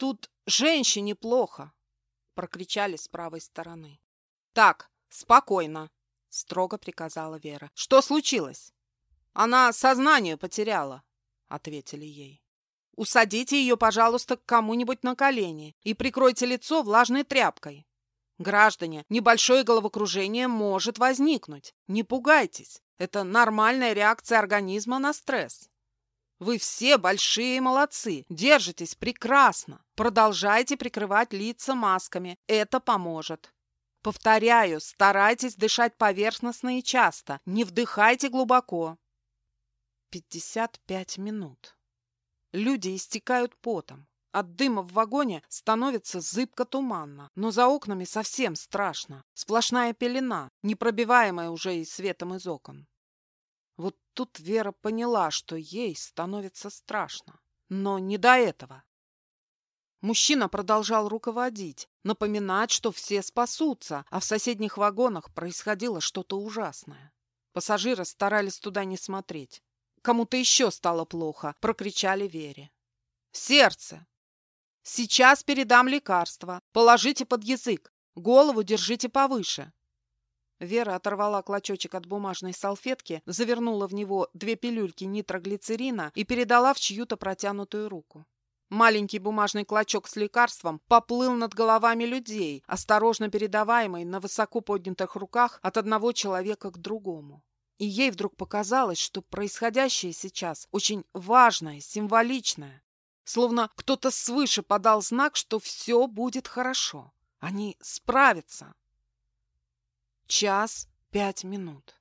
Тут женщине плохо!» — прокричали с правой стороны. «Так, спокойно!» — строго приказала Вера. «Что случилось?» «Она сознание потеряла», — ответили ей. «Усадите ее, пожалуйста, к кому-нибудь на колени и прикройте лицо влажной тряпкой. Граждане, небольшое головокружение может возникнуть. Не пугайтесь. Это нормальная реакция организма на стресс. Вы все большие молодцы, держитесь прекрасно. Продолжайте прикрывать лица масками, это поможет. Повторяю, старайтесь дышать поверхностно и часто, не вдыхайте глубоко. 55 минут. Люди истекают потом. От дыма в вагоне становится зыбко-туманно, но за окнами совсем страшно. Сплошная пелена, непробиваемая уже и светом из окон. Вот тут Вера поняла, что ей становится страшно. Но не до этого. Мужчина продолжал руководить, напоминать, что все спасутся, а в соседних вагонах происходило что-то ужасное. Пассажиры старались туда не смотреть. Кому-то еще стало плохо, прокричали Вере. «Сердце! Сейчас передам лекарство. Положите под язык. Голову держите повыше. Вера оторвала клочочек от бумажной салфетки, завернула в него две пилюльки нитроглицерина и передала в чью-то протянутую руку. Маленький бумажный клочок с лекарством поплыл над головами людей, осторожно передаваемый на высоко поднятых руках от одного человека к другому. И ей вдруг показалось, что происходящее сейчас очень важное, символичное. Словно кто-то свыше подал знак, что все будет хорошо. Они справятся. Час пять минут.